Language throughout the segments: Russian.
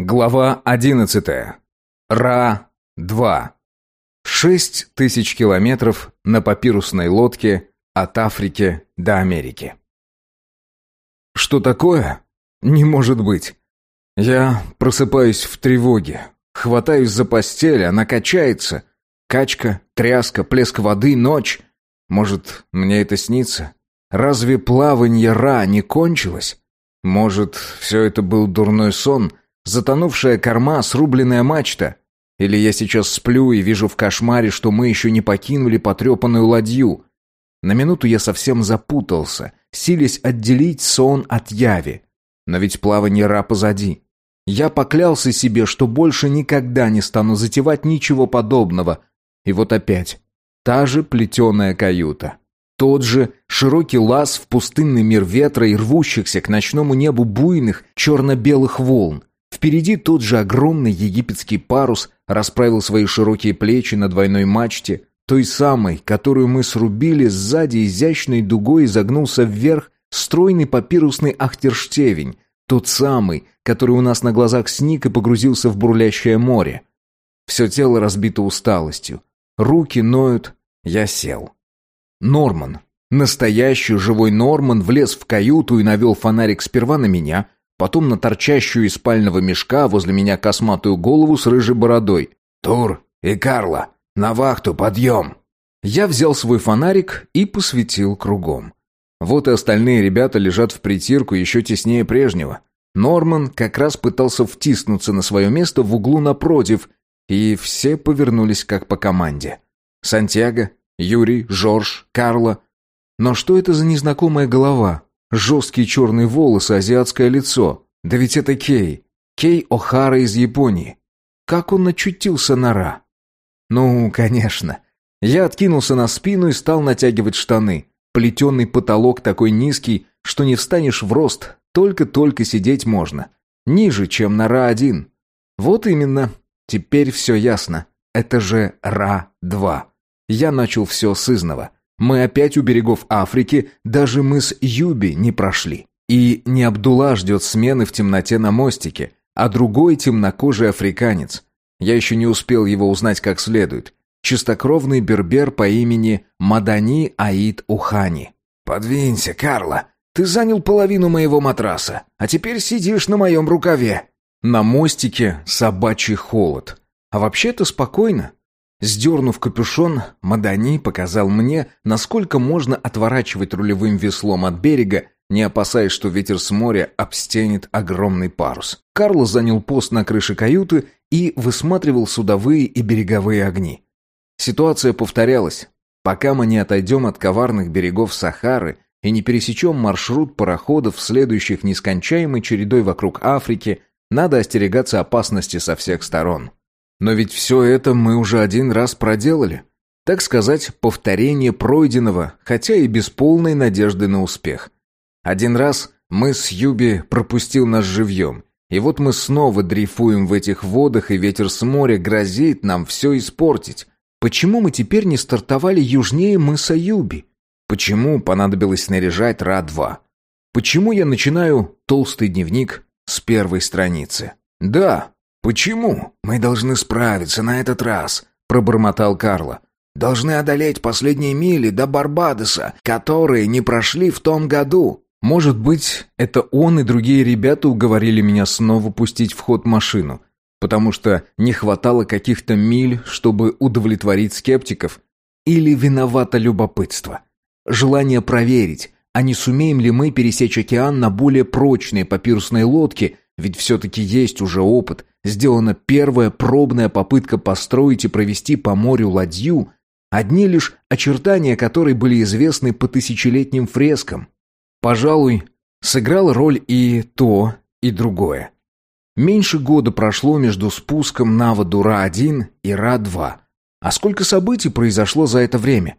Глава 11. Ра-2. Шесть тысяч километров на папирусной лодке от Африки до Америки. Что такое? Не может быть. Я просыпаюсь в тревоге, хватаюсь за постель, она качается. Качка, тряска, плеск воды, ночь. Может, мне это снится? Разве плаванье Ра не кончилось? Может, все это был дурной сон — Затонувшая корма, срубленная мачта. Или я сейчас сплю и вижу в кошмаре, что мы еще не покинули потрепанную ладью. На минуту я совсем запутался, силясь отделить сон от яви. Но ведь плавание Ра позади. Я поклялся себе, что больше никогда не стану затевать ничего подобного. И вот опять. Та же плетеная каюта. Тот же широкий лаз в пустынный мир ветра и рвущихся к ночному небу буйных черно-белых волн. Впереди тот же огромный египетский парус расправил свои широкие плечи на двойной мачте, той самой, которую мы срубили сзади изящной дугой изогнулся вверх стройный папирусный ахтерштевень, тот самый, который у нас на глазах сник и погрузился в бурлящее море. Все тело разбито усталостью, руки ноют, я сел. Норман, настоящий живой Норман, влез в каюту и навел фонарик сперва на меня — потом на торчащую из спального мешка возле меня косматую голову с рыжей бородой. «Тур и Карла, на вахту, подъем!» Я взял свой фонарик и посветил кругом. Вот и остальные ребята лежат в притирку еще теснее прежнего. Норман как раз пытался втиснуться на свое место в углу напротив, и все повернулись как по команде. Сантьяго, Юрий, Жорж, Карла. Но что это за незнакомая голова? Жесткие черные волосы, азиатское лицо. Да ведь это Кей. Кей О'Хара из Японии. Как он очутился на Ра? Ну, конечно. Я откинулся на спину и стал натягивать штаны. Плетеный потолок такой низкий, что не встанешь в рост, только-только сидеть можно. Ниже, чем на Ра-1. Вот именно. Теперь все ясно. Это же Ра-2. Я начал все с изного. Мы опять у берегов Африки, даже мы с Юби не прошли. И не Абдулла ждет смены в темноте на мостике, а другой темнокожий африканец. Я еще не успел его узнать как следует. Чистокровный бербер по имени Мадани Аид Ухани. «Подвинься, Карла. Ты занял половину моего матраса, а теперь сидишь на моем рукаве». На мостике собачий холод. А вообще-то спокойно. Сдернув капюшон, Мадани показал мне, насколько можно отворачивать рулевым веслом от берега, не опасаясь, что ветер с моря обстенет огромный парус. Карло занял пост на крыше каюты и высматривал судовые и береговые огни. Ситуация повторялась. Пока мы не отойдем от коварных берегов Сахары и не пересечем маршрут пароходов, следующих нескончаемой чередой вокруг Африки, надо остерегаться опасности со всех сторон. Но ведь все это мы уже один раз проделали. Так сказать, повторение пройденного, хотя и без полной надежды на успех. Один раз мы с Юби пропустил нас живьем. И вот мы снова дрейфуем в этих водах, и ветер с моря грозит нам все испортить. Почему мы теперь не стартовали южнее мыса Юби? Почему понадобилось снаряжать Ра-2? Почему я начинаю толстый дневник с первой страницы? Да, «Почему? Мы должны справиться на этот раз», — пробормотал Карло. «Должны одолеть последние мили до Барбадоса, которые не прошли в том году». Может быть, это он и другие ребята уговорили меня снова пустить в ход машину, потому что не хватало каких-то миль, чтобы удовлетворить скептиков, или виновато любопытство. Желание проверить, а не сумеем ли мы пересечь океан на более прочной папирусной лодке, ведь все-таки есть уже опыт, сделана первая пробная попытка построить и провести по морю ладью, одни лишь очертания которой были известны по тысячелетним фрескам. Пожалуй, сыграл роль и то, и другое. Меньше года прошло между спуском на воду Ра-1 и Ра-2. А сколько событий произошло за это время?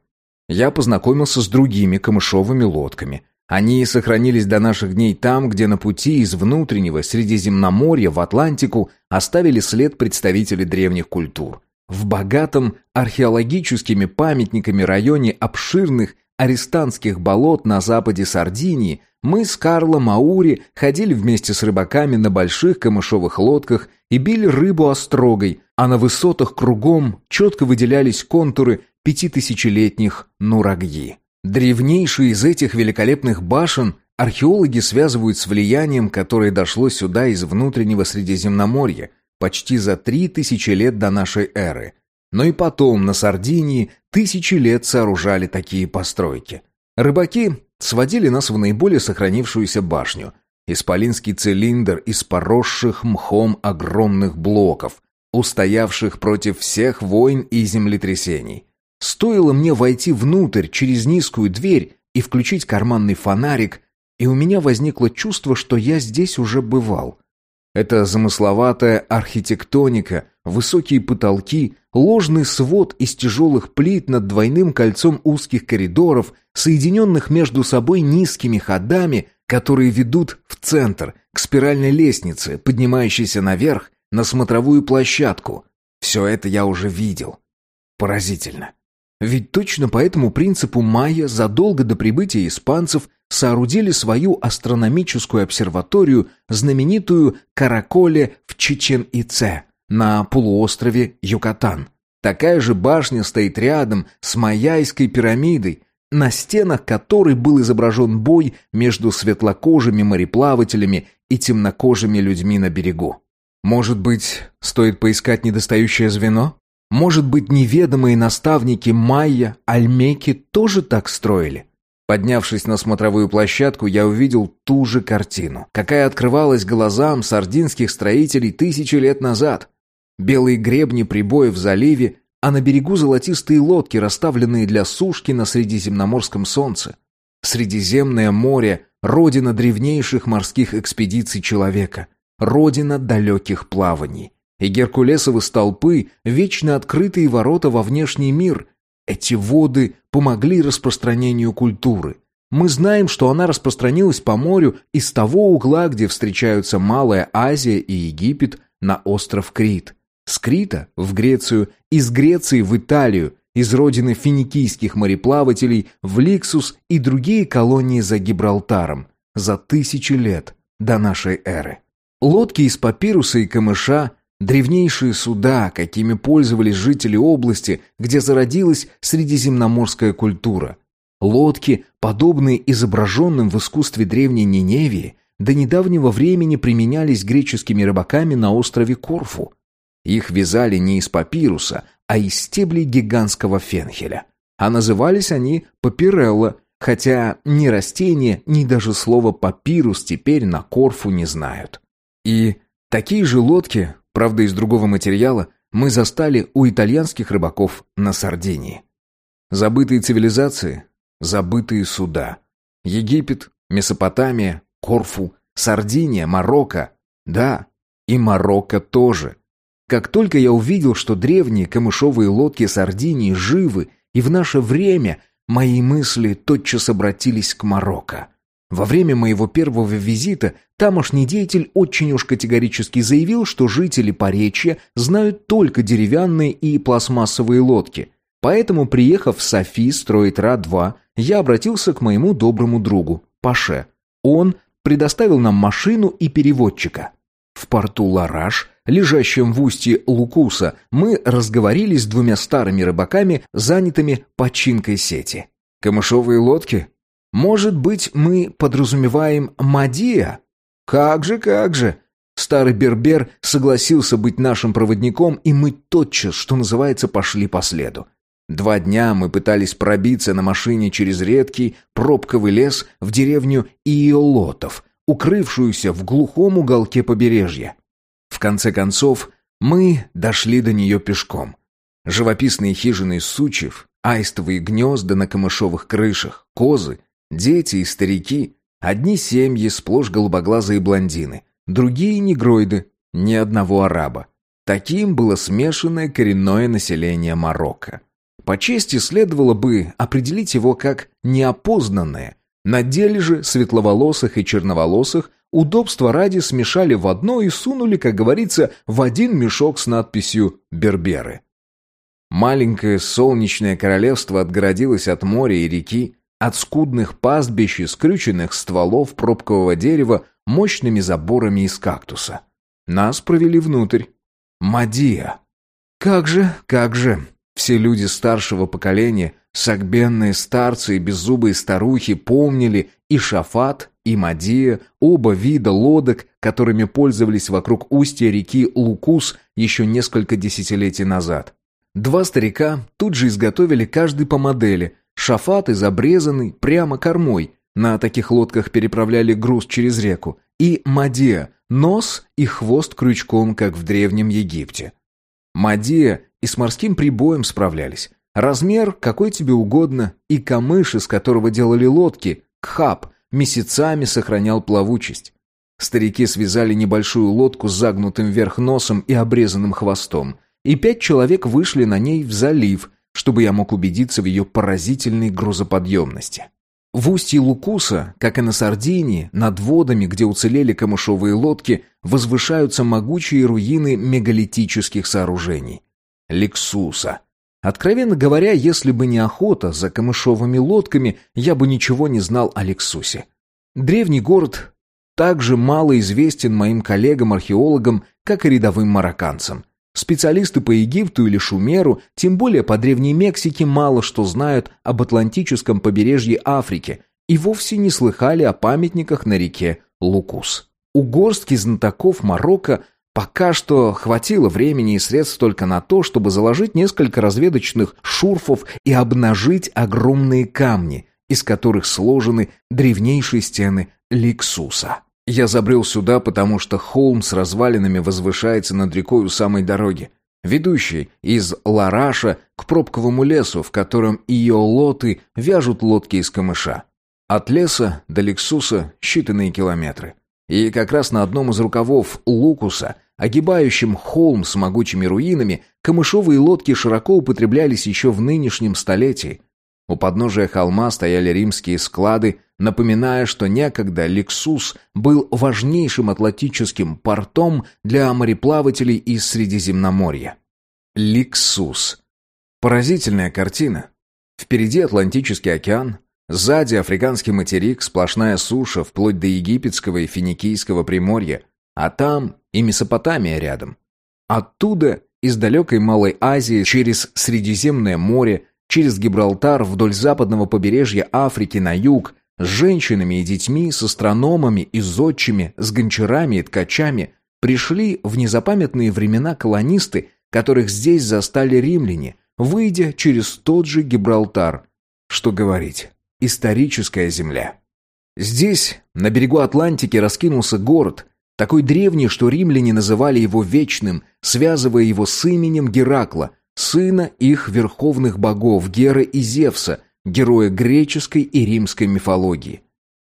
Я познакомился с другими камышовыми лодками, они сохранились до наших дней там, где на пути из внутреннего Средиземноморья в Атлантику оставили след представители древних культур. В богатом археологическими памятниками районе обширных арестантских болот на западе Сардинии мы с Карлом Маури ходили вместе с рыбаками на больших камышовых лодках и били рыбу острогой, а на высотах кругом четко выделялись контуры пятитысячелетних нурагьи. Древнейшие из этих великолепных башен археологи связывают с влиянием, которое дошло сюда из внутреннего Средиземноморья почти за три тысячи лет до нашей эры. Но и потом на Сардинии тысячи лет сооружали такие постройки. Рыбаки сводили нас в наиболее сохранившуюся башню. Исполинский цилиндр из поросших мхом огромных блоков, устоявших против всех войн и землетрясений. Стоило мне войти внутрь через низкую дверь и включить карманный фонарик, и у меня возникло чувство, что я здесь уже бывал. Это замысловатая архитектоника, высокие потолки, ложный свод из тяжелых плит над двойным кольцом узких коридоров, соединенных между собой низкими ходами, которые ведут в центр, к спиральной лестнице, поднимающейся наверх, на смотровую площадку. Все это я уже видел. Поразительно. Ведь точно по этому принципу майя задолго до прибытия испанцев соорудили свою астрономическую обсерваторию, знаменитую Караколе в Чечен-Ице, на полуострове Юкатан. Такая же башня стоит рядом с Майяйской пирамидой, на стенах которой был изображен бой между светлокожими мореплавателями и темнокожими людьми на берегу. Может быть, стоит поискать недостающее звено? Может быть, неведомые наставники Майя, Альмеки тоже так строили? Поднявшись на смотровую площадку, я увидел ту же картину, какая открывалась глазам сардинских строителей тысячи лет назад. Белые гребни прибоев в заливе, а на берегу золотистые лодки, расставленные для сушки на Средиземноморском солнце. Средиземное море — родина древнейших морских экспедиций человека, родина далеких плаваний и Геркулесовы столпы, вечно открытые ворота во внешний мир. Эти воды помогли распространению культуры. Мы знаем, что она распространилась по морю из того угла, где встречаются Малая Азия и Египет, на остров Крит. С Крита в Грецию, из Греции в Италию, из родины финикийских мореплавателей в Ликсус и другие колонии за Гибралтаром за тысячи лет до нашей эры. Лодки из папируса и камыша, Древнейшие суда, какими пользовались жители области, где зародилась средиземноморская культура. Лодки, подобные изображенным в искусстве древней Ниневии, до недавнего времени применялись греческими рыбаками на острове Корфу. Их вязали не из папируса, а из стеблей гигантского фенхеля. А назывались они папирелла, хотя ни растения, ни даже слово папирус теперь на Корфу не знают. И такие же лодки правда из другого материала, мы застали у итальянских рыбаков на Сардинии. Забытые цивилизации, забытые суда. Египет, Месопотамия, Корфу, Сардиния, Марокко. Да, и Марокко тоже. Как только я увидел, что древние камышовые лодки Сардинии живы, и в наше время мои мысли тотчас обратились к Марокко. Во время моего первого визита тамошний деятель очень уж категорически заявил, что жители Поречья знают только деревянные и пластмассовые лодки. Поэтому, приехав в Софи строить Ра-2, я обратился к моему доброму другу, Паше. Он предоставил нам машину и переводчика. В порту Лараш, лежащем в устье Лукуса, мы разговорились с двумя старыми рыбаками, занятыми починкой сети. «Камышовые лодки?» Может быть, мы подразумеваем Мадия? Как же, как же. Старый бербер согласился быть нашим проводником, и мы тотчас, что называется, пошли по следу. Два дня мы пытались пробиться на машине через редкий пробковый лес в деревню Иолотов, укрывшуюся в глухом уголке побережья. В конце концов, мы дошли до нее пешком. Живописные хижины из сучьев, аистовые гнезда на камышовых крышах, козы, Дети и старики, одни семьи, сплошь голубоглазые блондины, другие негроиды, ни одного араба. Таким было смешанное коренное население Марокко. По чести следовало бы определить его как неопознанное. На деле же светловолосых и черноволосых удобства ради смешали в одно и сунули, как говорится, в один мешок с надписью «Берберы». Маленькое солнечное королевство отгородилось от моря и реки, от скудных пастбищ и скрюченных стволов пробкового дерева мощными заборами из кактуса. Нас провели внутрь. Мадия. Как же, как же. Все люди старшего поколения, сагбенные старцы и беззубые старухи помнили и Шафат, и Мадия, оба вида лодок, которыми пользовались вокруг устья реки Лукус еще несколько десятилетий назад. Два старика тут же изготовили каждый по модели. Шафат из обрезанный прямо кормой. На таких лодках переправляли груз через реку. И Мадия – нос и хвост крючком, как в Древнем Египте. Мадия и с морским прибоем справлялись. Размер какой тебе угодно, и камыш, из которого делали лодки, кхаб, месяцами сохранял плавучесть. Старики связали небольшую лодку с загнутым вверх носом и обрезанным хвостом, и пять человек вышли на ней в залив, чтобы я мог убедиться в ее поразительной грузоподъемности. В устье Лукуса, как и на Сардинии, над водами, где уцелели камышовые лодки, возвышаются могучие руины мегалитических сооружений. Лексуса. Откровенно говоря, если бы не охота за камышовыми лодками, я бы ничего не знал о Лексусе. Древний город также мало известен моим коллегам-археологам, как и рядовым марокканцам. Специалисты по Египту или Шумеру, тем более по Древней Мексике, мало что знают об Атлантическом побережье Африки и вовсе не слыхали о памятниках на реке Лукус. У горстки знатоков Марокко пока что хватило времени и средств только на то, чтобы заложить несколько разведочных шурфов и обнажить огромные камни, из которых сложены древнейшие стены Ликсуса. Я забрел сюда, потому что холм с развалинами возвышается над рекой у самой дороги, ведущей из Лараша к пробковому лесу, в котором иолоты вяжут лодки из камыша. От леса до Лексуса считанные километры. И как раз на одном из рукавов Лукуса, огибающем холм с могучими руинами, камышовые лодки широко употреблялись еще в нынешнем столетии. У подножия холма стояли римские склады, напоминая, что некогда Лексус был важнейшим атлантическим портом для мореплавателей из Средиземноморья. Лексус. Поразительная картина. Впереди Атлантический океан, сзади Африканский материк, сплошная суша, вплоть до египетского и финикийского приморья, а там и Месопотамия рядом. Оттуда, из далекой Малой Азии, через Средиземное море, через Гибралтар вдоль западного побережья Африки на юг, с женщинами и детьми, с астрономами и зодчими, с гончарами и ткачами пришли в незапамятные времена колонисты, которых здесь застали римляне, выйдя через тот же Гибралтар. Что говорить, историческая земля. Здесь, на берегу Атлантики, раскинулся город, такой древний, что римляне называли его вечным, связывая его с именем Геракла, сына их верховных богов Геры и Зевса – героя греческой и римской мифологии.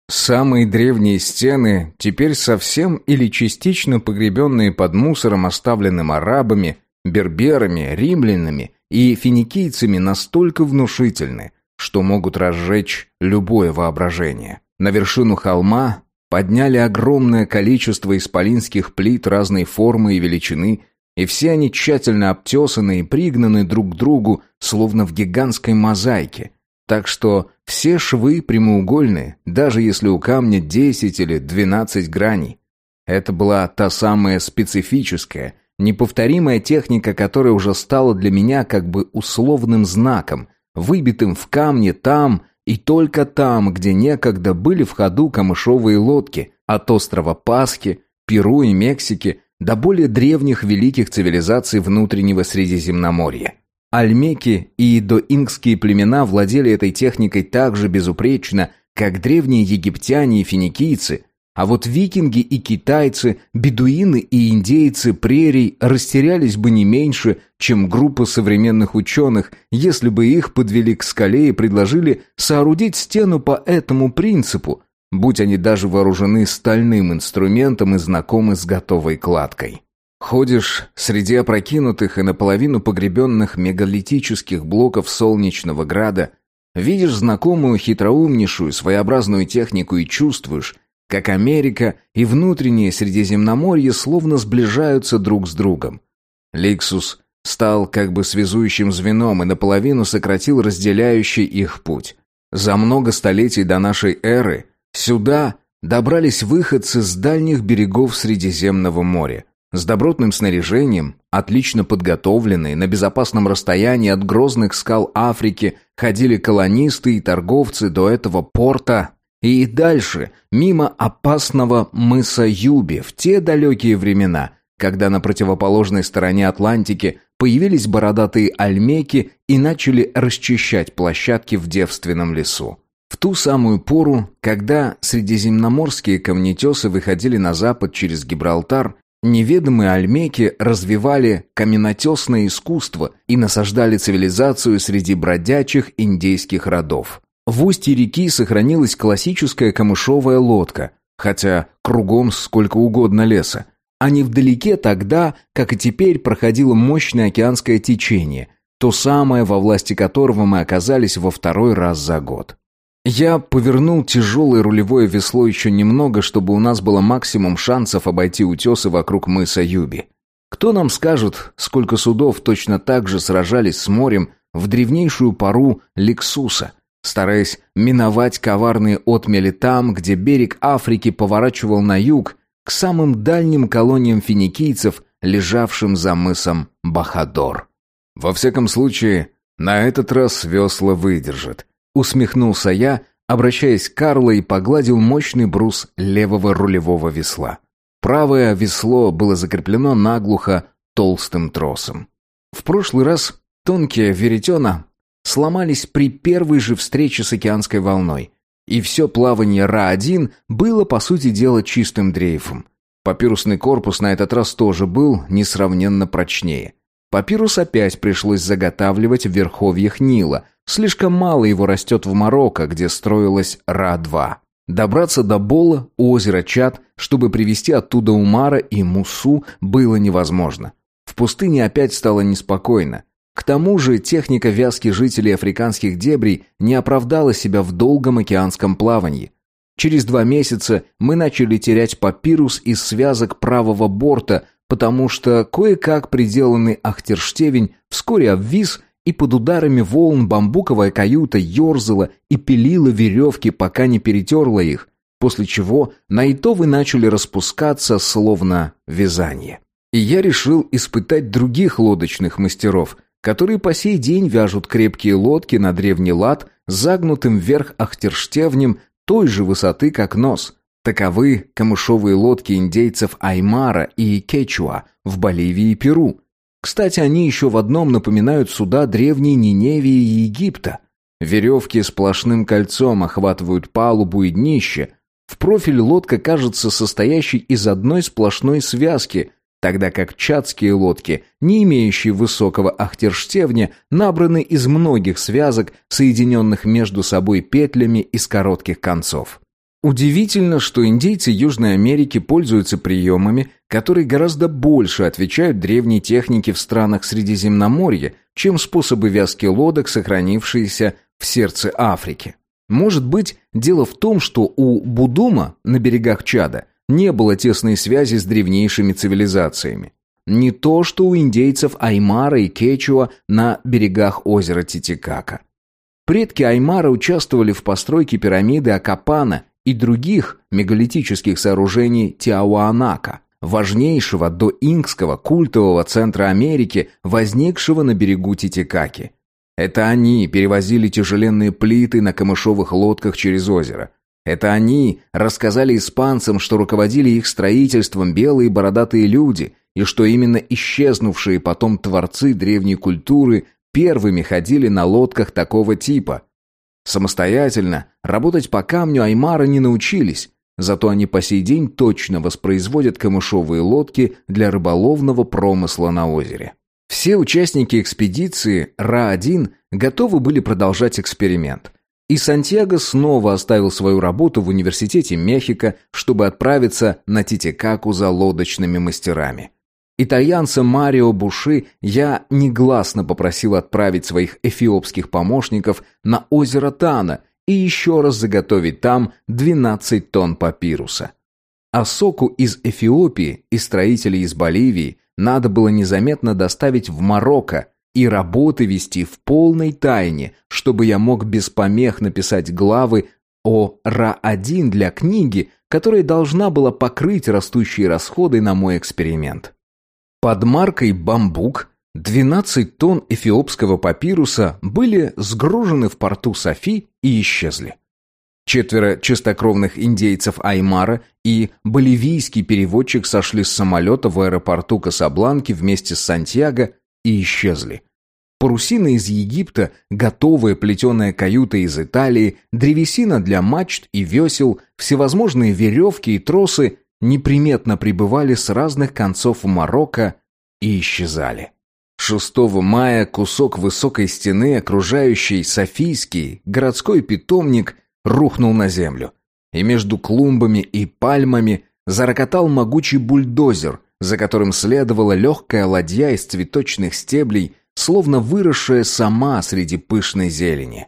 Самые древние стены, теперь совсем или частично погребенные под мусором, оставленным арабами, берберами, римлянами и финикийцами, настолько внушительны, что могут разжечь любое воображение. На вершину холма подняли огромное количество исполинских плит разной формы и величины, и все они тщательно обтесаны и пригнаны друг к другу, словно в гигантской мозаике, так что все швы прямоугольные, даже если у камня 10 или 12 граней. Это была та самая специфическая, неповторимая техника, которая уже стала для меня как бы условным знаком, выбитым в камне там и только там, где некогда были в ходу камышовые лодки, от острова Пасхи, Перу и Мексики до более древних великих цивилизаций внутреннего Средиземноморья. Альмеки и доингские племена владели этой техникой так же безупречно, как древние египтяне и финикийцы, а вот викинги и китайцы, бедуины и индейцы прерий растерялись бы не меньше, чем группа современных ученых, если бы их подвели к скале и предложили соорудить стену по этому принципу, будь они даже вооружены стальным инструментом и знакомы с готовой кладкой. Ходишь среди опрокинутых и наполовину погребенных мегалитических блоков солнечного града, видишь знакомую хитроумнейшую своеобразную технику и чувствуешь, как Америка и внутреннее Средиземноморье словно сближаются друг с другом. Ликсус стал как бы связующим звеном и наполовину сократил разделяющий их путь. За много столетий до нашей эры сюда добрались выходцы с дальних берегов Средиземного моря. С добротным снаряжением, отлично подготовленные, на безопасном расстоянии от грозных скал Африки ходили колонисты и торговцы до этого порта и дальше, мимо опасного мыса Юби в те далекие времена, когда на противоположной стороне Атлантики появились бородатые альмеки и начали расчищать площадки в девственном лесу. В ту самую пору, когда средиземноморские камнетесы выходили на запад через Гибралтар, неведомые альмеки развивали каменотесное искусство и насаждали цивилизацию среди бродячих индейских родов. В устье реки сохранилась классическая камышовая лодка, хотя кругом сколько угодно леса, а невдалеке тогда, как и теперь, проходило мощное океанское течение, то самое, во власти которого мы оказались во второй раз за год. Я повернул тяжелое рулевое весло еще немного, чтобы у нас было максимум шансов обойти утесы вокруг мыса Юби. Кто нам скажет, сколько судов точно так же сражались с морем в древнейшую пару Лексуса – стараясь миновать коварные отмели там, где берег Африки поворачивал на юг, к самым дальним колониям финикийцев, лежавшим за мысом Бахадор. «Во всяком случае, на этот раз весла выдержат», — усмехнулся я, обращаясь к Карло и погладил мощный брус левого рулевого весла. Правое весло было закреплено наглухо толстым тросом. В прошлый раз тонкие веретена сломались при первой же встрече с океанской волной. И все плавание Ра-1 было, по сути дела, чистым дрейфом. Папирусный корпус на этот раз тоже был несравненно прочнее. Папирус опять пришлось заготавливать в верховьях Нила. Слишком мало его растет в Марокко, где строилась Ра-2. Добраться до Бола, у озера Чад, чтобы привезти оттуда Умара и Мусу, было невозможно. В пустыне опять стало неспокойно. К тому же техника вязки жителей африканских дебрей не оправдала себя в долгом океанском плавании. Через два месяца мы начали терять папирус из связок правого борта, потому что кое-как приделанный ахтерштевень вскоре обвис, и под ударами волн бамбуковая каюта ерзала и пилила веревки, пока не перетерла их, после чего наитовы начали распускаться, словно вязание. И я решил испытать других лодочных мастеров – которые по сей день вяжут крепкие лодки на древний лад с загнутым вверх ахтерштевнем той же высоты, как нос. Таковы камышовые лодки индейцев Аймара и Кечуа в Боливии и Перу. Кстати, они еще в одном напоминают суда древней Ниневии и Египта. Веревки сплошным кольцом охватывают палубу и днище. В профиль лодка кажется состоящей из одной сплошной связки, тогда как чатские лодки, не имеющие высокого ахтерштевня, набраны из многих связок, соединенных между собой петлями из коротких концов. Удивительно, что индейцы Южной Америки пользуются приемами, которые гораздо больше отвечают древней технике в странах Средиземноморья, чем способы вязки лодок, сохранившиеся в сердце Африки. Может быть, дело в том, что у Будума на берегах Чада – не было тесной связи с древнейшими цивилизациями. Не то, что у индейцев Аймара и Кечуа на берегах озера Титикака. Предки Аймара участвовали в постройке пирамиды Акапана и других мегалитических сооружений Тиауанака, важнейшего до инкского культового центра Америки, возникшего на берегу Титикаки. Это они перевозили тяжеленные плиты на камышовых лодках через озеро, это они рассказали испанцам, что руководили их строительством белые бородатые люди, и что именно исчезнувшие потом творцы древней культуры первыми ходили на лодках такого типа. Самостоятельно работать по камню аймары не научились, зато они по сей день точно воспроизводят камышовые лодки для рыболовного промысла на озере. Все участники экспедиции Ра-1 готовы были продолжать эксперимент. И Сантьяго снова оставил свою работу в университете Мехико, чтобы отправиться на Титикаку за лодочными мастерами. Итальянца Марио Буши я негласно попросил отправить своих эфиопских помощников на озеро Тана и еще раз заготовить там 12 тонн папируса. А соку из Эфиопии и строителей из Боливии надо было незаметно доставить в Марокко, и работы вести в полной тайне, чтобы я мог без помех написать главы о Ра-1 для книги, которая должна была покрыть растущие расходы на мой эксперимент. Под маркой «Бамбук» 12 тонн эфиопского папируса были сгружены в порту Софи и исчезли. Четверо чистокровных индейцев Аймара и боливийский переводчик сошли с самолета в аэропорту Касабланки вместе с Сантьяго и исчезли. Парусина из Египта, готовая плетеная каюта из Италии, древесина для мачт и весел, всевозможные веревки и тросы неприметно прибывали с разных концов Марокко и исчезали. 6 мая кусок высокой стены, окружающей Софийский городской питомник, рухнул на землю. И между клумбами и пальмами зарокотал могучий бульдозер, за которым следовала легкая ладья из цветочных стеблей, словно выросшая сама среди пышной зелени.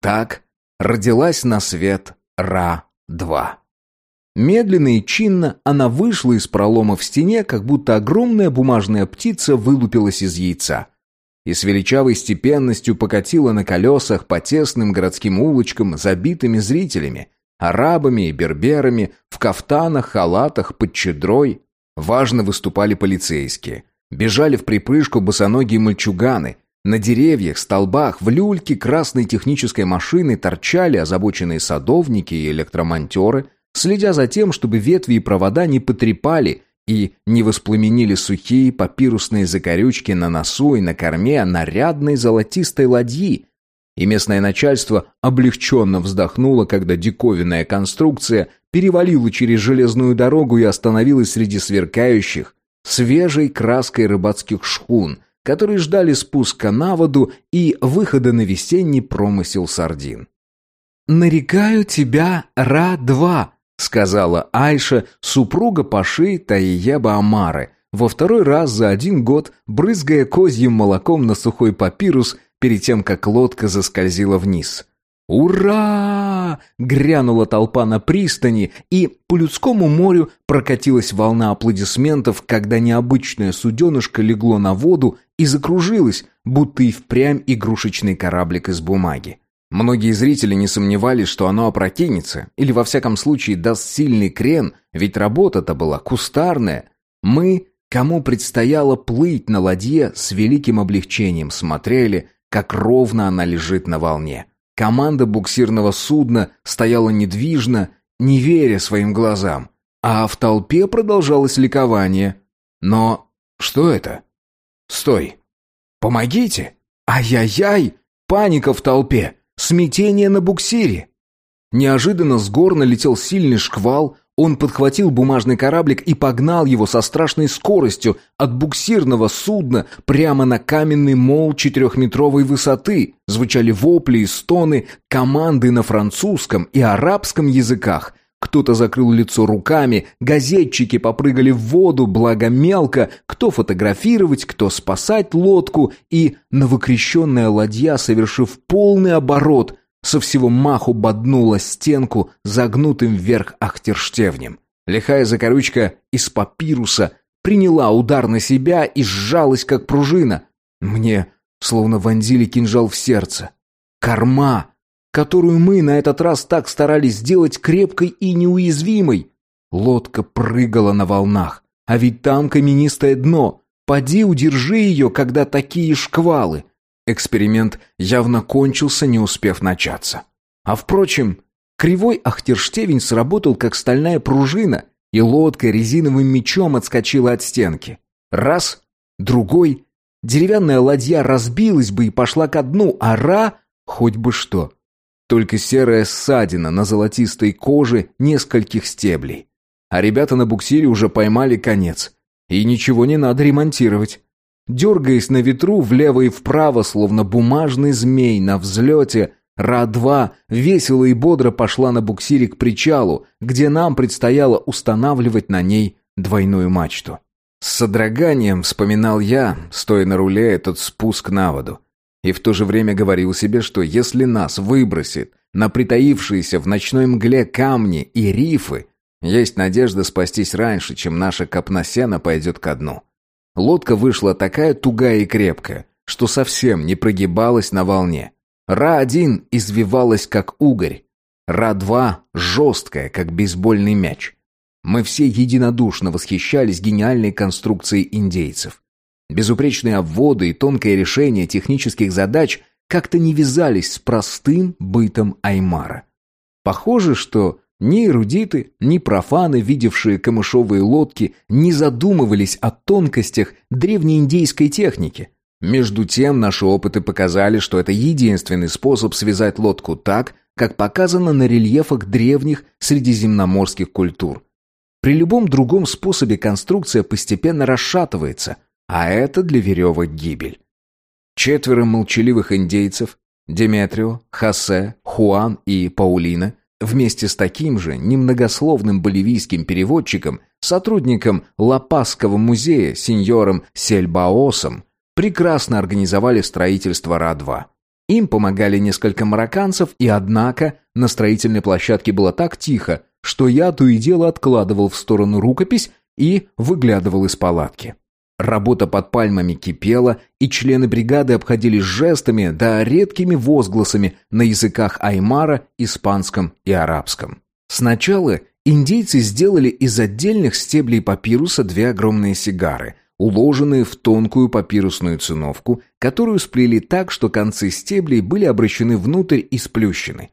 Так родилась на свет Ра-2. Медленно и чинно она вышла из пролома в стене, как будто огромная бумажная птица вылупилась из яйца. И с величавой степенностью покатила на колесах по тесным городским улочкам, забитыми зрителями, арабами и берберами, в кафтанах, халатах, под чедрой. Важно выступали полицейские. Бежали в припрыжку босоногие мальчуганы. На деревьях, столбах, в люльке красной технической машины торчали озабоченные садовники и электромонтеры – следя за тем, чтобы ветви и провода не потрепали и не воспламенили сухие папирусные закорючки на носу и на корме нарядной золотистой ладьи. И местное начальство облегченно вздохнуло, когда диковинная конструкция перевалила через железную дорогу и остановилась среди сверкающих, свежей краской рыбацких шхун, которые ждали спуска на воду и выхода на весенний промысел сардин. «Нарекаю тебя Ра-2», сказала Айша, супруга Паши Таияба Амары, во второй раз за один год брызгая козьим молоком на сухой папирус перед тем, как лодка заскользила вниз. «Ура!» — грянула толпа на пристани, и по людскому морю прокатилась волна аплодисментов, когда необычное суденышко легло на воду и закружилось, будто и впрямь игрушечный кораблик из бумаги. Многие зрители не сомневались, что оно опрокинется, или во всяком случае даст сильный крен, ведь работа-то была кустарная. Мы, кому предстояло плыть на ладье, с великим облегчением смотрели, как ровно она лежит на волне. Команда буксирного судна стояла недвижно, не веря своим глазам, а в толпе продолжалось ликование. Но что это? Стой! Помогите! Ай-яй-яй! Паника в толпе! Смятение на буксире. Неожиданно с гор налетел сильный шквал, он подхватил бумажный кораблик и погнал его со страшной скоростью от буксирного судна прямо на каменный мол четырехметровой высоты. Звучали вопли и стоны, команды на французском и арабском языках. Кто-то закрыл лицо руками, газетчики попрыгали в воду, благо мелко, кто фотографировать, кто спасать лодку, и новокрещенная ладья, совершив полный оборот, со всего маху боднула стенку загнутым вверх ахтерштевнем. Лихая закорючка из папируса приняла удар на себя и сжалась, как пружина. Мне словно вонзили кинжал в сердце. Корма которую мы на этот раз так старались сделать крепкой и неуязвимой. Лодка прыгала на волнах, а ведь там каменистое дно. Поди удержи ее, когда такие шквалы. Эксперимент явно кончился, не успев начаться. А впрочем, кривой ахтерштевень сработал, как стальная пружина, и лодка резиновым мечом отскочила от стенки. Раз, другой, деревянная ладья разбилась бы и пошла ко дну, а Ра хоть бы что. Только серая ссадина на золотистой коже нескольких стеблей. А ребята на буксире уже поймали конец. И ничего не надо ремонтировать. Дергаясь на ветру влево и вправо, словно бумажный змей на взлете, Ра-2 весело и бодро пошла на буксире к причалу, где нам предстояло устанавливать на ней двойную мачту. С содроганием вспоминал я, стоя на руле, этот спуск на воду. И в то же время говорил себе, что если нас выбросит на притаившиеся в ночной мгле камни и рифы, есть надежда спастись раньше, чем наша копна сена пойдет ко дну. Лодка вышла такая тугая и крепкая, что совсем не прогибалась на волне. Ра-1 извивалась как угорь. Ра-2 жесткая, как бейсбольный мяч. Мы все единодушно восхищались гениальной конструкцией индейцев. Безупречные обводы и тонкое решение технических задач как-то не вязались с простым бытом Аймара. Похоже, что ни эрудиты, ни профаны, видевшие камышовые лодки, не задумывались о тонкостях древнеиндейской техники. Между тем, наши опыты показали, что это единственный способ связать лодку так, как показано на рельефах древних средиземноморских культур. При любом другом способе конструкция постепенно расшатывается, а это для веревок гибель. Четверо молчаливых индейцев – Деметрио, Хосе, Хуан и Паулина – вместе с таким же немногословным боливийским переводчиком, сотрудником Лапасского музея, сеньором Сельбаосом, прекрасно организовали строительство Ра-2. Им помогали несколько марокканцев, и однако на строительной площадке было так тихо, что я то и дело откладывал в сторону рукопись и выглядывал из палатки. Работа под пальмами кипела, и члены бригады обходились жестами да редкими возгласами на языках аймара, испанском и арабском. Сначала индейцы сделали из отдельных стеблей папируса две огромные сигары, уложенные в тонкую папирусную циновку, которую сплели так, что концы стеблей были обращены внутрь и сплющены.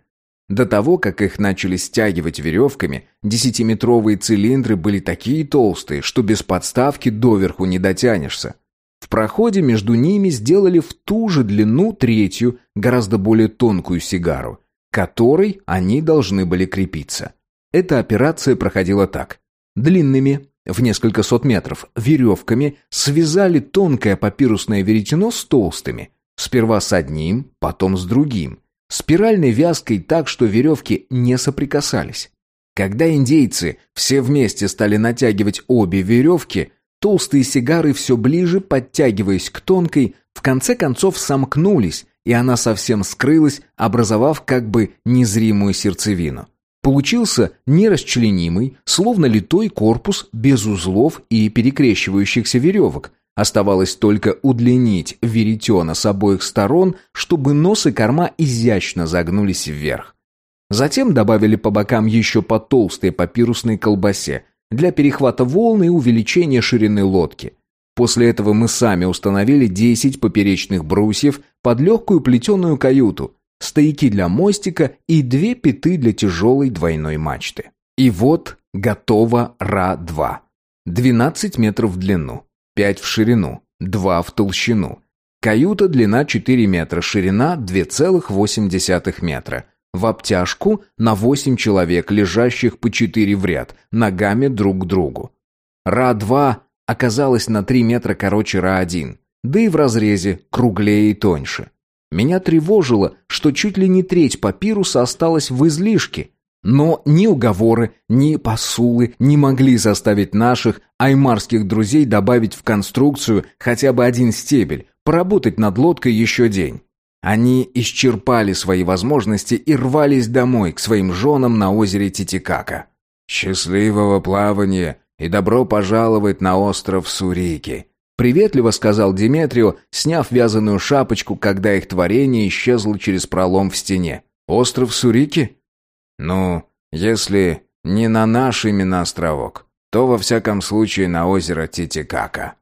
До того, как их начали стягивать веревками, десятиметровые цилиндры были такие толстые, что без подставки доверху не дотянешься. В проходе между ними сделали в ту же длину третью, гораздо более тонкую сигару, которой они должны были крепиться. Эта операция проходила так. Длинными, в несколько сот метров, веревками связали тонкое папирусное веретено с толстыми. Сперва с одним, потом с другим – спиральной вязкой так, что веревки не соприкасались. Когда индейцы все вместе стали натягивать обе веревки, толстые сигары все ближе, подтягиваясь к тонкой, в конце концов сомкнулись, и она совсем скрылась, образовав как бы незримую сердцевину. Получился нерасчленимый, словно литой корпус без узлов и перекрещивающихся веревок, Оставалось только удлинить веретено с обоих сторон, чтобы нос и корма изящно загнулись вверх. Затем добавили по бокам еще по толстой папирусной колбасе для перехвата волны и увеличения ширины лодки. После этого мы сами установили 10 поперечных брусьев под легкую плетеную каюту, стояки для мостика и две пяты для тяжелой двойной мачты. И вот готово Ра-2. 12 метров в длину. 5 в ширину, 2 в толщину. Каюта длина 4 метра, ширина 2,8 метра. В обтяжку на 8 человек, лежащих по 4 в ряд, ногами друг к другу. Ра-2 оказалась на 3 метра короче Ра-1, да и в разрезе круглее и тоньше. Меня тревожило, что чуть ли не треть папируса осталась в излишке, но ни уговоры, ни посулы не могли заставить наших аймарских друзей добавить в конструкцию хотя бы один стебель, поработать над лодкой еще день. Они исчерпали свои возможности и рвались домой к своим женам на озере Титикака. «Счастливого плавания и добро пожаловать на остров Сурики», приветливо сказал Диметрио, сняв вязаную шапочку, когда их творение исчезло через пролом в стене. «Остров Сурики?» Ну, если не на наш именно островок, то во всяком случае на озеро Титикака.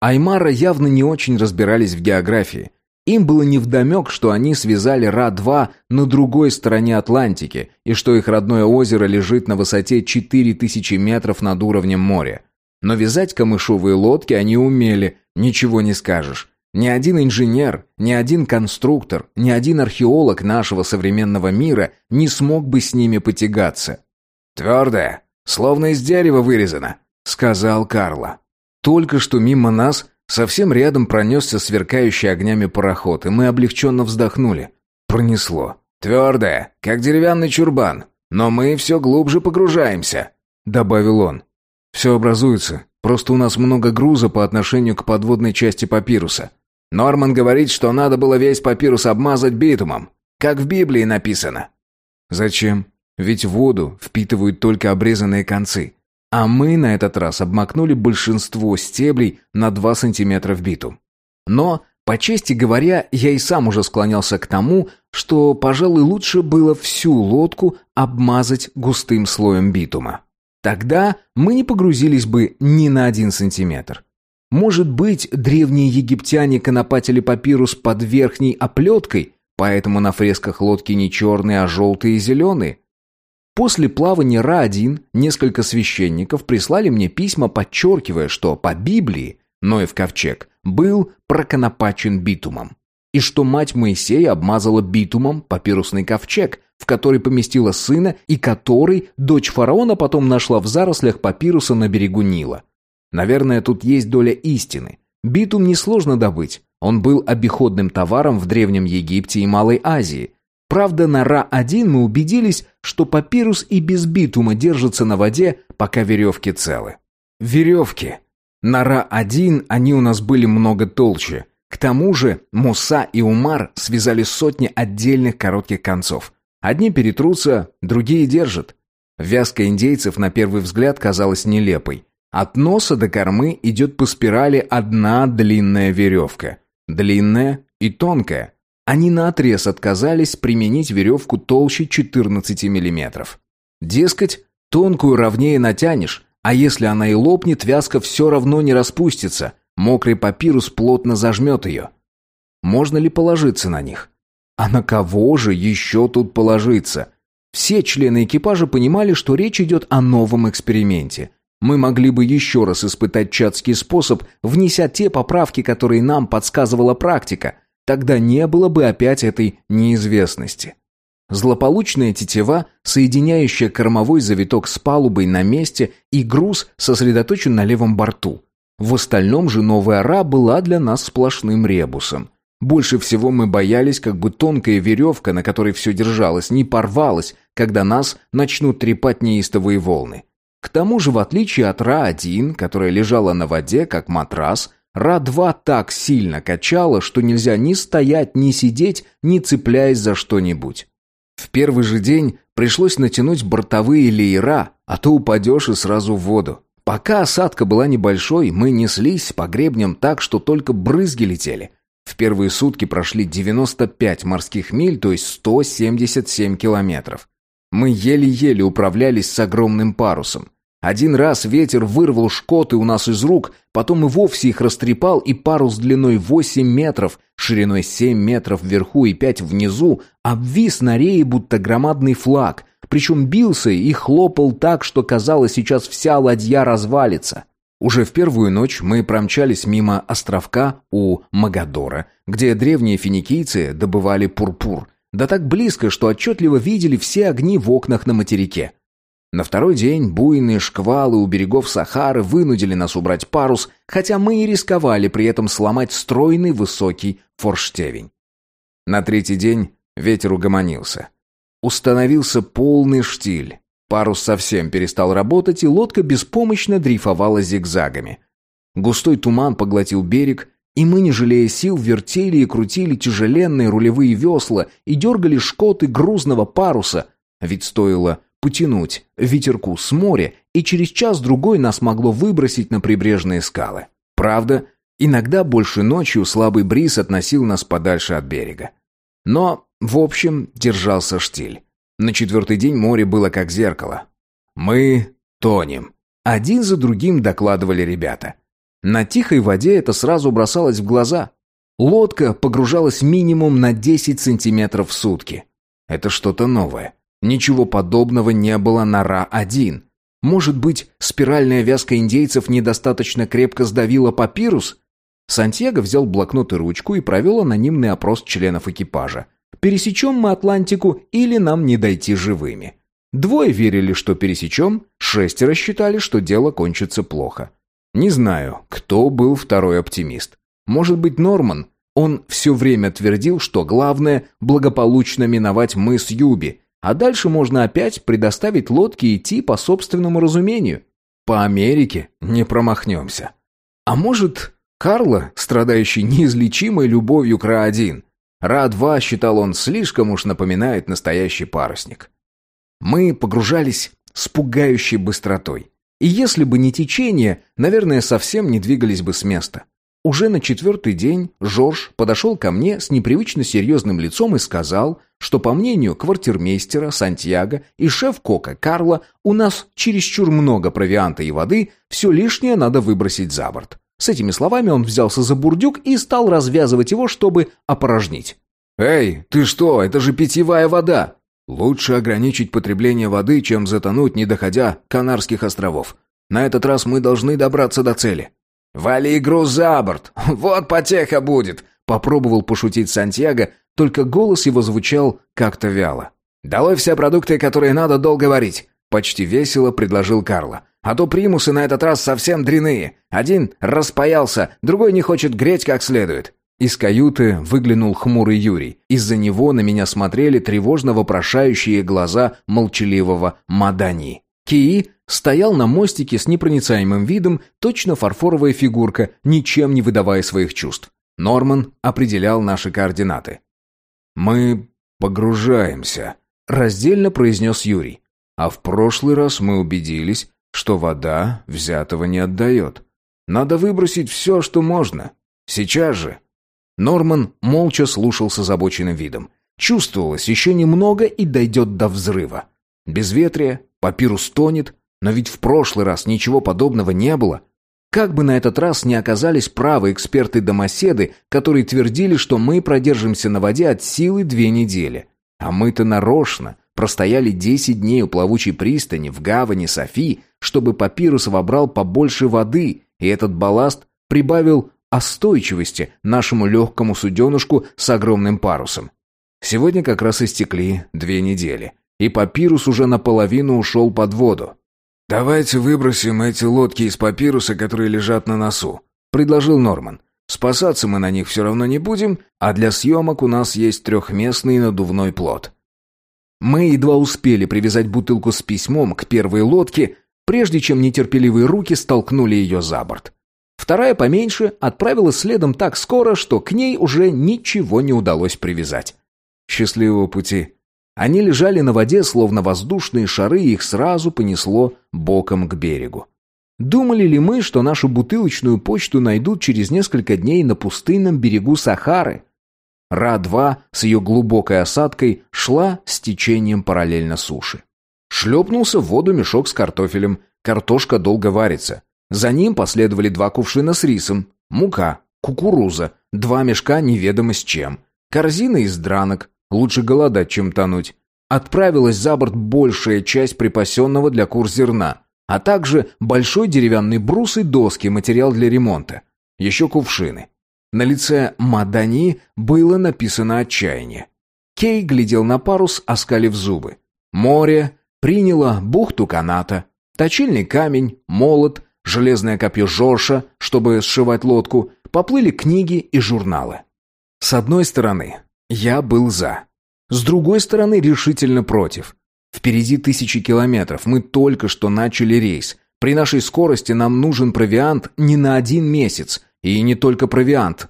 Аймара явно не очень разбирались в географии. Им было невдомек, что они связали Ра-2 на другой стороне Атлантики и что их родное озеро лежит на высоте 4000 метров над уровнем моря. Но вязать камышовые лодки они умели, ничего не скажешь. Ни один инженер, ни один конструктор, ни один археолог нашего современного мира не смог бы с ними потягаться. «Твердое, словно из дерева вырезано», — сказал Карло. Только что мимо нас совсем рядом пронесся сверкающий огнями пароход, и мы облегченно вздохнули. Пронесло. «Твердое, как деревянный чурбан, но мы все глубже погружаемся», — добавил он. «Все образуется, просто у нас много груза по отношению к подводной части папируса. Норман говорит, что надо было весь папирус обмазать битумом, как в Библии написано. Зачем? Ведь воду впитывают только обрезанные концы. А мы на этот раз обмакнули большинство стеблей на 2 сантиметра в битум. Но По чести говоря, я и сам уже склонялся к тому, что, пожалуй, лучше было всю лодку обмазать густым слоем битума. Тогда мы не погрузились бы ни на один сантиметр. Может быть, древние египтяне конопатили папирус под верхней оплеткой, поэтому на фресках лодки не черные, а желтые и зеленые? После плавания Ра-1 несколько священников прислали мне письма, подчеркивая, что по Библии Ноев ковчег был проконопачен битумом, и что мать Моисея обмазала битумом папирусный ковчег, в который поместила сына, и который дочь фараона потом нашла в зарослях папируса на берегу Нила. Наверное, тут есть доля истины. Битум несложно добыть. Он был обиходным товаром в Древнем Египте и Малой Азии. Правда, на Ра-1 мы убедились, что папирус и без битума держится на воде, пока веревки целы. Веревки. На Ра-1 они у нас были много толще. К тому же Муса и Умар связали сотни отдельных коротких концов. Одни перетрутся, другие держат. Вязка индейцев на первый взгляд казалась нелепой. От носа до кормы идет по спирали одна длинная веревка. Длинная и тонкая. Они наотрез отказались применить веревку толще 14 миллиметров. Дескать, тонкую ровнее натянешь, а если она и лопнет, вязка все равно не распустится. Мокрый папирус плотно зажмет ее. Можно ли положиться на них? А на кого же еще тут положиться? Все члены экипажа понимали, что речь идет о новом эксперименте. Мы могли бы еще раз испытать чатский способ, внеся те поправки, которые нам подсказывала практика. Тогда не было бы опять этой неизвестности. Злополучная тетива, соединяющая кормовой завиток с палубой на месте, и груз сосредоточен на левом борту. В остальном же новая ра была для нас сплошным ребусом. Больше всего мы боялись, как бы тонкая веревка, на которой все держалось, не порвалась, когда нас начнут трепать неистовые волны. К тому же, в отличие от Ра-1, которая лежала на воде, как матрас, Ра-2 так сильно качала, что нельзя ни стоять, ни сидеть, ни цепляясь за что-нибудь. В первый же день пришлось натянуть бортовые леера, а то упадешь и сразу в воду. Пока осадка была небольшой, мы неслись по гребням так, что только брызги летели. В первые сутки прошли 95 морских миль, то есть 177 километров. Мы еле-еле управлялись с огромным парусом. Один раз ветер вырвал шкоты у нас из рук, потом и вовсе их растрепал, и парус длиной 8 метров, шириной 7 метров вверху и 5 внизу, обвис на рее, будто громадный флаг, причем бился и хлопал так, что казалось, сейчас вся ладья развалится. Уже в первую ночь мы промчались мимо островка у Магадора, где древние финикийцы добывали пурпур, да так близко, что отчетливо видели все огни в окнах на материке. На второй день буйные шквалы у берегов Сахары вынудили нас убрать парус, хотя мы и рисковали при этом сломать стройный высокий форштевень. На третий день ветер угомонился. Установился полный штиль. Парус совсем перестал работать, и лодка беспомощно дрейфовала зигзагами. Густой туман поглотил берег, и мы, не жалея сил, вертели и крутили тяжеленные рулевые весла и дергали шкоты грузного паруса, ведь стоило потянуть ветерку с моря, и через час-другой нас могло выбросить на прибрежные скалы. Правда, иногда больше ночью слабый бриз относил нас подальше от берега. Но, в общем, держался штиль. На четвертый день море было как зеркало. «Мы тонем», — один за другим докладывали ребята. На тихой воде это сразу бросалось в глаза. Лодка погружалась минимум на 10 сантиметров в сутки. Это что-то новое. Ничего подобного не было на Ра-1. Может быть, спиральная вязка индейцев недостаточно крепко сдавила папирус? Сантьяго взял блокнот и ручку и провел анонимный опрос членов экипажа. Пересечем мы Атлантику или нам не дойти живыми? Двое верили, что пересечем, шестеро считали, что дело кончится плохо. Не знаю, кто был второй оптимист. Может быть, Норман. Он все время твердил, что главное – благополучно миновать мыс Юби – а дальше можно опять предоставить лодке идти по собственному разумению. По Америке не промахнемся. А может, Карло, страдающий неизлечимой любовью к Ра-1? Ра-2, считал он, слишком уж напоминает настоящий парусник. Мы погружались с пугающей быстротой. И если бы не течение, наверное, совсем не двигались бы с места. Уже на четвертый день Жорж подошел ко мне с непривычно серьезным лицом и сказал, что, по мнению квартирмейстера Сантьяго и шеф-кока Карла, у нас чересчур много провианта и воды, все лишнее надо выбросить за борт. С этими словами он взялся за бурдюк и стал развязывать его, чтобы опорожнить. «Эй, ты что, это же питьевая вода!» «Лучше ограничить потребление воды, чем затонуть, не доходя Канарских островов. На этот раз мы должны добраться до цели». «Вали игру за борт! Вот потеха будет!» Попробовал пошутить Сантьяго, только голос его звучал как-то вяло. «Долой все продукты, которые надо долго варить!» Почти весело предложил Карло. «А то примусы на этот раз совсем дряные. Один распаялся, другой не хочет греть как следует». Из каюты выглянул хмурый Юрий. Из-за него на меня смотрели тревожно вопрошающие глаза молчаливого Мадани. Кии стоял на мостике с непроницаемым видом, точно фарфоровая фигурка, ничем не выдавая своих чувств. Норман определял наши координаты. «Мы погружаемся», — раздельно произнес Юрий. «А в прошлый раз мы убедились, что вода взятого не отдает. Надо выбросить все, что можно. Сейчас же». Норман молча слушал с озабоченным видом. Чувствовалось, еще немного и дойдет до взрыва. Безветрие, Папирус тонет, но ведь в прошлый раз ничего подобного не было. Как бы на этот раз не оказались правы эксперты-домоседы, которые твердили, что мы продержимся на воде от силы две недели. А мы-то нарочно простояли десять дней у плавучей пристани в гавани Софи, чтобы папирус вобрал побольше воды, и этот балласт прибавил остойчивости нашему легкому суденушку с огромным парусом. Сегодня как раз истекли две недели и папирус уже наполовину ушел под воду. «Давайте выбросим эти лодки из папируса, которые лежат на носу», — предложил Норман. «Спасаться мы на них все равно не будем, а для съемок у нас есть трехместный надувной плот». Мы едва успели привязать бутылку с письмом к первой лодке, прежде чем нетерпеливые руки столкнули ее за борт. Вторая поменьше отправилась следом так скоро, что к ней уже ничего не удалось привязать. «Счастливого пути», они лежали на воде, словно воздушные шары, и их сразу понесло боком к берегу. Думали ли мы, что нашу бутылочную почту найдут через несколько дней на пустынном берегу Сахары? Ра-2 с ее глубокой осадкой шла с течением параллельно суше. Шлепнулся в воду мешок с картофелем, картошка долго варится. За ним последовали два кувшина с рисом, мука, кукуруза, два мешка неведомо с чем, корзина из дранок, Лучше голодать, чем тонуть. Отправилась за борт большая часть припасенного для кур зерна, а также большой деревянный брус и доски, материал для ремонта. Еще кувшины. На лице Мадани было написано отчаяние. Кей глядел на парус, оскалив зубы. Море приняло бухту каната, точильный камень, молот, железное копье Жорша, чтобы сшивать лодку, поплыли книги и журналы. С одной стороны, я был за. С другой стороны, решительно против. Впереди тысячи километров, мы только что начали рейс. При нашей скорости нам нужен провиант не на один месяц, и не только провиант.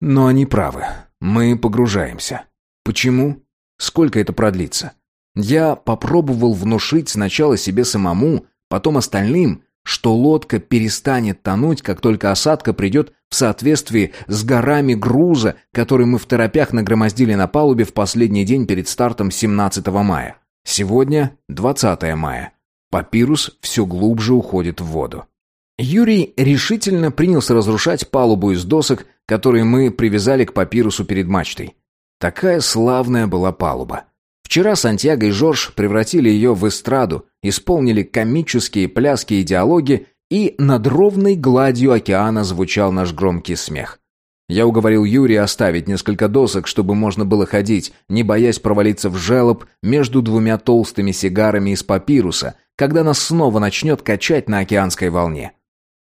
Но они правы, мы погружаемся. Почему? Сколько это продлится? Я попробовал внушить сначала себе самому, потом остальным, что лодка перестанет тонуть, как только осадка придет в соответствии с горами груза, который мы в торопях нагромоздили на палубе в последний день перед стартом 17 мая. Сегодня 20 мая. Папирус все глубже уходит в воду. Юрий решительно принялся разрушать палубу из досок, которые мы привязали к папирусу перед мачтой. Такая славная была палуба. Вчера Сантьяго и Жорж превратили ее в эстраду, исполнили комические пляски и диалоги, и над ровной гладью океана звучал наш громкий смех. Я уговорил Юрия оставить несколько досок, чтобы можно было ходить, не боясь провалиться в желоб между двумя толстыми сигарами из папируса, когда нас снова начнет качать на океанской волне.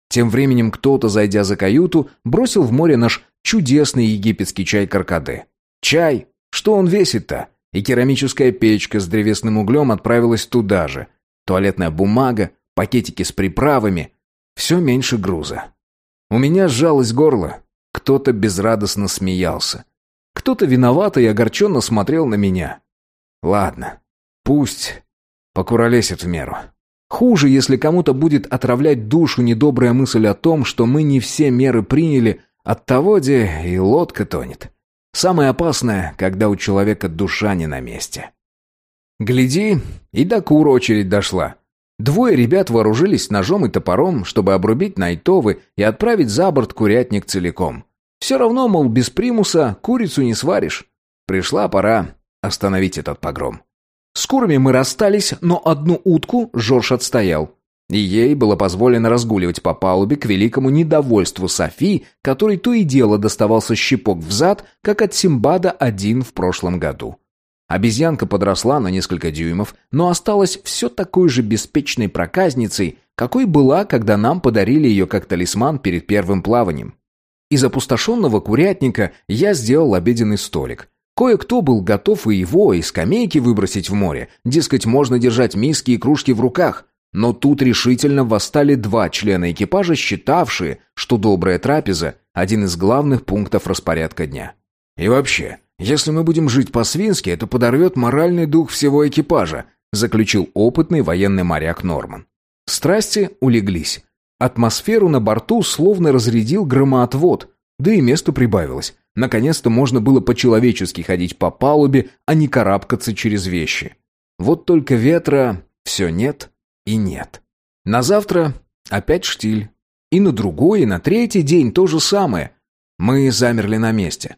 Тем временем кто-то, зайдя за каюту, бросил в море наш чудесный египетский чай каркаде. Чай? Что он весит-то? и керамическая печка с древесным углем отправилась туда же. Туалетная бумага, пакетики с приправами. Все меньше груза. У меня сжалось горло. Кто-то безрадостно смеялся. Кто-то виновато и огорченно смотрел на меня. Ладно, пусть покуролесит в меру. Хуже, если кому-то будет отравлять душу недобрая мысль о том, что мы не все меры приняли, Оттого де и лодка тонет. Самое опасное, когда у человека душа не на месте. Гляди, и до кур очередь дошла. Двое ребят вооружились ножом и топором, чтобы обрубить Найтовы и отправить за борт курятник целиком. Все равно, мол, без примуса курицу не сваришь. Пришла пора остановить этот погром. С курами мы расстались, но одну утку Жорж отстоял. И ей было позволено разгуливать по палубе к великому недовольству Софи, который то и дело доставался щепок в зад, как от Симбада один в прошлом году. Обезьянка подросла на несколько дюймов, но осталась все такой же беспечной проказницей, какой была, когда нам подарили ее как талисман перед первым плаванием. Из опустошенного курятника я сделал обеденный столик. Кое-кто был готов и его, и скамейки выбросить в море, дескать, можно держать миски и кружки в руках. Но тут решительно восстали два члена экипажа, считавшие, что добрая трапеза – один из главных пунктов распорядка дня. И вообще, если мы будем жить по-свински, это подорвет моральный дух всего экипажа, заключил опытный военный моряк Норман. Страсти улеглись. Атмосферу на борту словно разрядил громоотвод, да и места прибавилось. Наконец-то можно было по-человечески ходить по палубе, а не карабкаться через вещи. Вот только ветра все нет и нет. На завтра опять штиль. И на другой, и на третий день то же самое. Мы замерли на месте.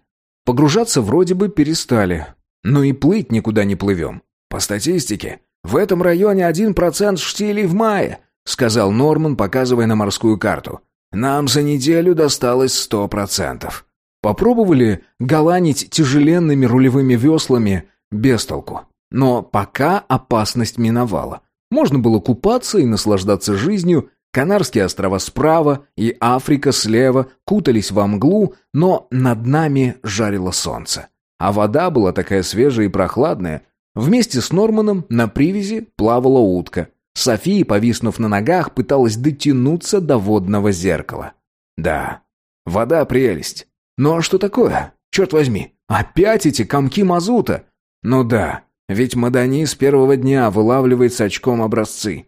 Погружаться вроде бы перестали, но и плыть никуда не плывем. По статистике, в этом районе один процент штилей в мае, сказал Норман, показывая на морскую карту. Нам за неделю досталось сто процентов. Попробовали галанить тяжеленными рулевыми веслами без толку. Но пока опасность миновала. Можно было купаться и наслаждаться жизнью, Канарские острова справа и Африка слева кутались во мглу, но над нами жарило солнце. А вода была такая свежая и прохладная. Вместе с Норманом на привязи плавала утка. София, повиснув на ногах, пыталась дотянуться до водного зеркала. Да, вода прелесть. Ну а что такое? Черт возьми, опять эти комки мазута? Ну да, ведь Мадани с первого дня вылавливает с очком образцы.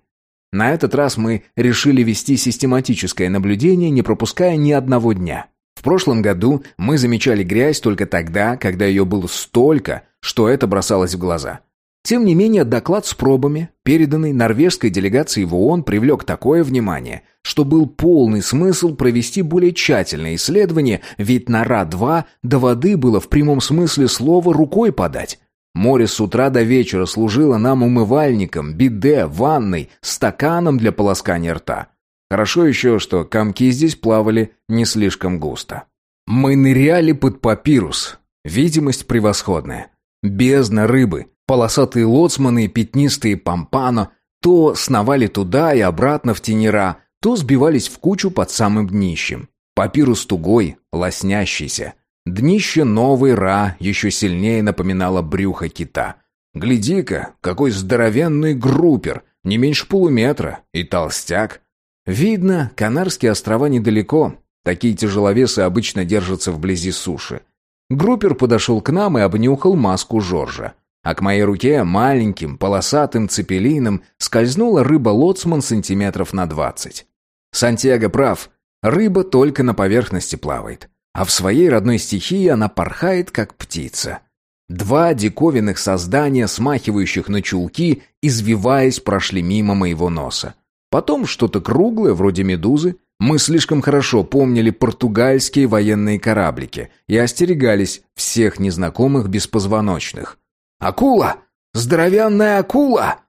На этот раз мы решили вести систематическое наблюдение, не пропуская ни одного дня. В прошлом году мы замечали грязь только тогда, когда ее было столько, что это бросалось в глаза. Тем не менее, доклад с пробами, переданный норвежской делегацией в ООН, привлек такое внимание, что был полный смысл провести более тщательное исследование, ведь на Ра-2 до воды было в прямом смысле слова рукой подать. Море с утра до вечера служило нам умывальником, биде, ванной, стаканом для полоскания рта. Хорошо еще, что комки здесь плавали не слишком густо. Мы ныряли под папирус. Видимость превосходная. Бездна рыбы, полосатые лоцманы и пятнистые пампано то сновали туда и обратно в тенера, то сбивались в кучу под самым днищем. Папирус тугой, лоснящийся. Днище новой Ра еще сильнее напоминало брюхо кита. Гляди-ка, какой здоровенный группер, не меньше полуметра, и толстяк. Видно, Канарские острова недалеко. Такие тяжеловесы обычно держатся вблизи суши. Группер подошел к нам и обнюхал маску Жоржа. А к моей руке маленьким полосатым цепелином скользнула рыба-лоцман сантиметров на двадцать. Сантьяго прав, рыба только на поверхности плавает а в своей родной стихии она порхает, как птица. Два диковинных создания, смахивающих на чулки, извиваясь, прошли мимо моего носа. Потом что-то круглое, вроде медузы. Мы слишком хорошо помнили португальские военные кораблики и остерегались всех незнакомых беспозвоночных. «Акула! Здоровянная акула!»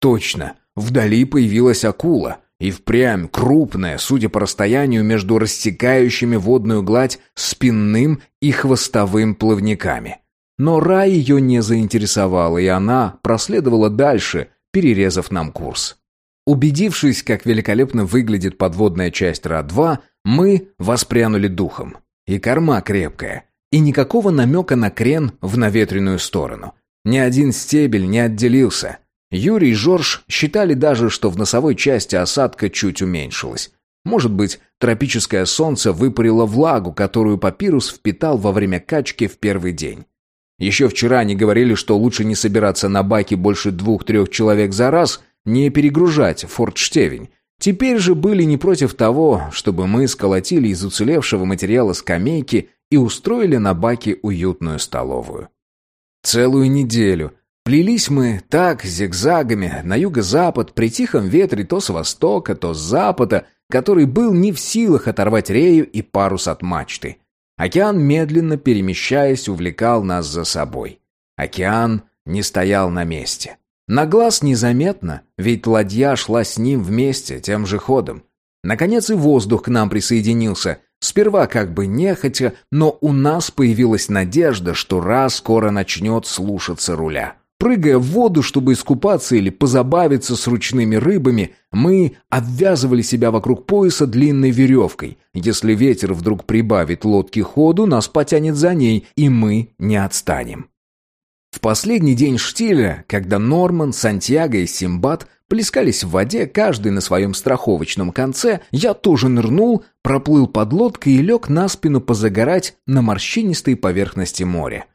Точно, вдали появилась акула — и впрямь крупная, судя по расстоянию между растекающими водную гладь спинным и хвостовым плавниками. Но Ра ее не заинтересовала, и она проследовала дальше, перерезав нам курс. Убедившись, как великолепно выглядит подводная часть Ра-2, мы воспрянули духом. И корма крепкая, и никакого намека на крен в наветренную сторону. Ни один стебель не отделился — Юрий и Жорж считали даже, что в носовой части осадка чуть уменьшилась. Может быть, тропическое солнце выпарило влагу, которую папирус впитал во время качки в первый день. Еще вчера они говорили, что лучше не собираться на баке больше двух-трех человек за раз, не перегружать фортштевень. Теперь же были не против того, чтобы мы сколотили из уцелевшего материала скамейки и устроили на баке уютную столовую. Целую неделю плелись мы так зигзагами на юго-запад при тихом ветре то с востока, то с запада, который был не в силах оторвать рею и парус от мачты. Океан, медленно перемещаясь, увлекал нас за собой. Океан не стоял на месте. На глаз незаметно, ведь ладья шла с ним вместе, тем же ходом. Наконец и воздух к нам присоединился. Сперва как бы нехотя, но у нас появилась надежда, что раз скоро начнет слушаться руля. Прыгая в воду, чтобы искупаться или позабавиться с ручными рыбами, мы обвязывали себя вокруг пояса длинной веревкой. Если ветер вдруг прибавит лодке ходу, нас потянет за ней, и мы не отстанем. В последний день штиля, когда Норман, Сантьяго и Симбад плескались в воде, каждый на своем страховочном конце, я тоже нырнул, проплыл под лодкой и лег на спину позагорать на морщинистой поверхности моря.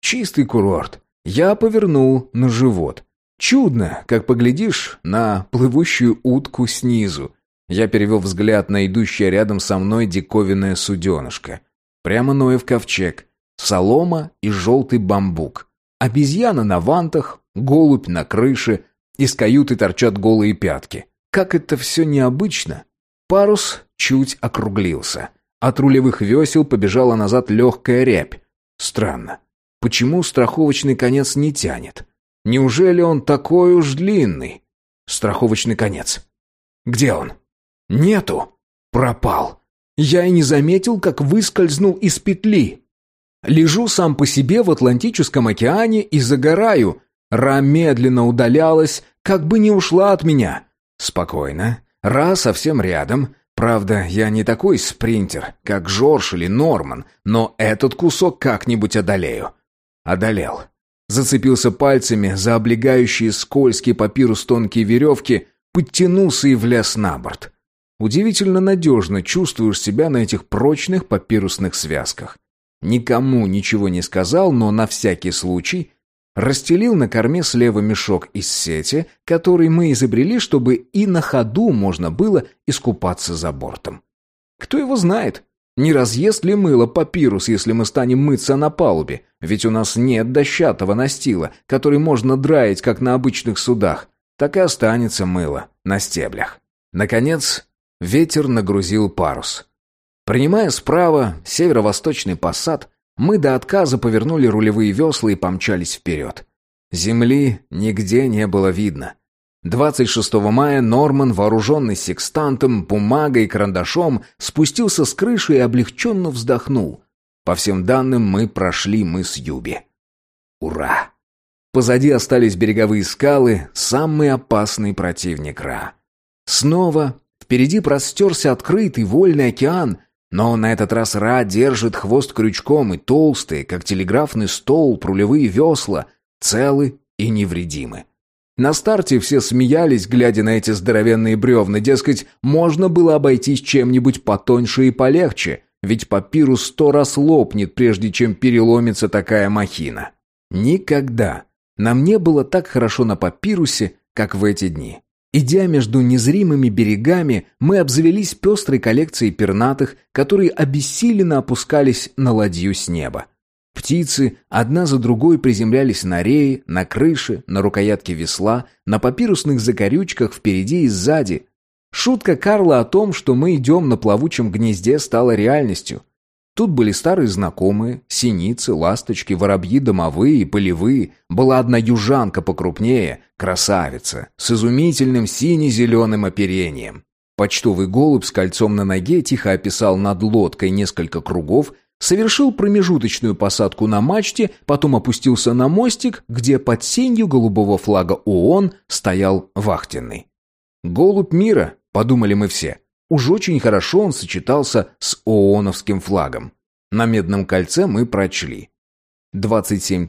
Чистый курорт. Я повернул на живот. Чудно, как поглядишь на плывущую утку снизу. Я перевел взгляд на идущее рядом со мной диковинное суденышко. Прямо Ноев ковчег. Солома и желтый бамбук. Обезьяна на вантах, голубь на крыше, из каюты торчат голые пятки. Как это все необычно. Парус чуть округлился. От рулевых весел побежала назад легкая рябь. Странно. Почему страховочный конец не тянет? Неужели он такой уж длинный? Страховочный конец. Где он? Нету. Пропал. Я и не заметил, как выскользнул из петли. Лежу сам по себе в Атлантическом океане и загораю. Ра медленно удалялась, как бы не ушла от меня. Спокойно. Ра совсем рядом. Правда, я не такой спринтер, как Жорж или Норман, но этот кусок как-нибудь одолею. Одолел. Зацепился пальцами за облегающие скользкий папирус тонкие веревки, подтянулся и влез на борт. Удивительно надежно чувствуешь себя на этих прочных папирусных связках. Никому ничего не сказал, но на всякий случай расстелил на корме слева мешок из сети, который мы изобрели, чтобы и на ходу можно было искупаться за бортом. Кто его знает? Не разъест ли мыло папирус, если мы станем мыться на палубе? Ведь у нас нет дощатого настила, который можно драить, как на обычных судах. Так и останется мыло на стеблях. Наконец, ветер нагрузил парус. Принимая справа северо-восточный посад, мы до отказа повернули рулевые весла и помчались вперед. Земли нигде не было видно. 26 мая Норман, вооруженный секстантом, бумагой и карандашом, спустился с крыши и облегченно вздохнул. По всем данным, мы прошли мыс Юби. Ура! Позади остались береговые скалы, самый опасный противник Ра. Снова впереди простерся открытый вольный океан, но на этот раз Ра держит хвост крючком, и толстые, как телеграфный стол, рулевые весла, целы и невредимы. На старте все смеялись, глядя на эти здоровенные бревна, дескать, можно было обойтись чем-нибудь потоньше и полегче, ведь папирус сто раз лопнет, прежде чем переломится такая махина. Никогда нам не было так хорошо на папирусе, как в эти дни. Идя между незримыми берегами, мы обзавелись пестрой коллекцией пернатых, которые обессиленно опускались на ладью с неба. Птицы одна за другой приземлялись на реи, на крыше, на рукоятке весла, на папирусных закорючках впереди и сзади. Шутка Карла о том, что мы идем на плавучем гнезде, стала реальностью. Тут были старые знакомые, синицы, ласточки, воробьи домовые и полевые. Была одна южанка покрупнее, красавица, с изумительным сине-зеленым оперением. Почтовый голубь с кольцом на ноге тихо описал над лодкой несколько кругов, совершил промежуточную посадку на мачте, потом опустился на мостик, где под сенью голубого флага ООН стоял вахтенный. «Голубь мира», — подумали мы все, — Уж очень хорошо он сочетался с ООНовским флагом. На медном кольце мы прочли. 27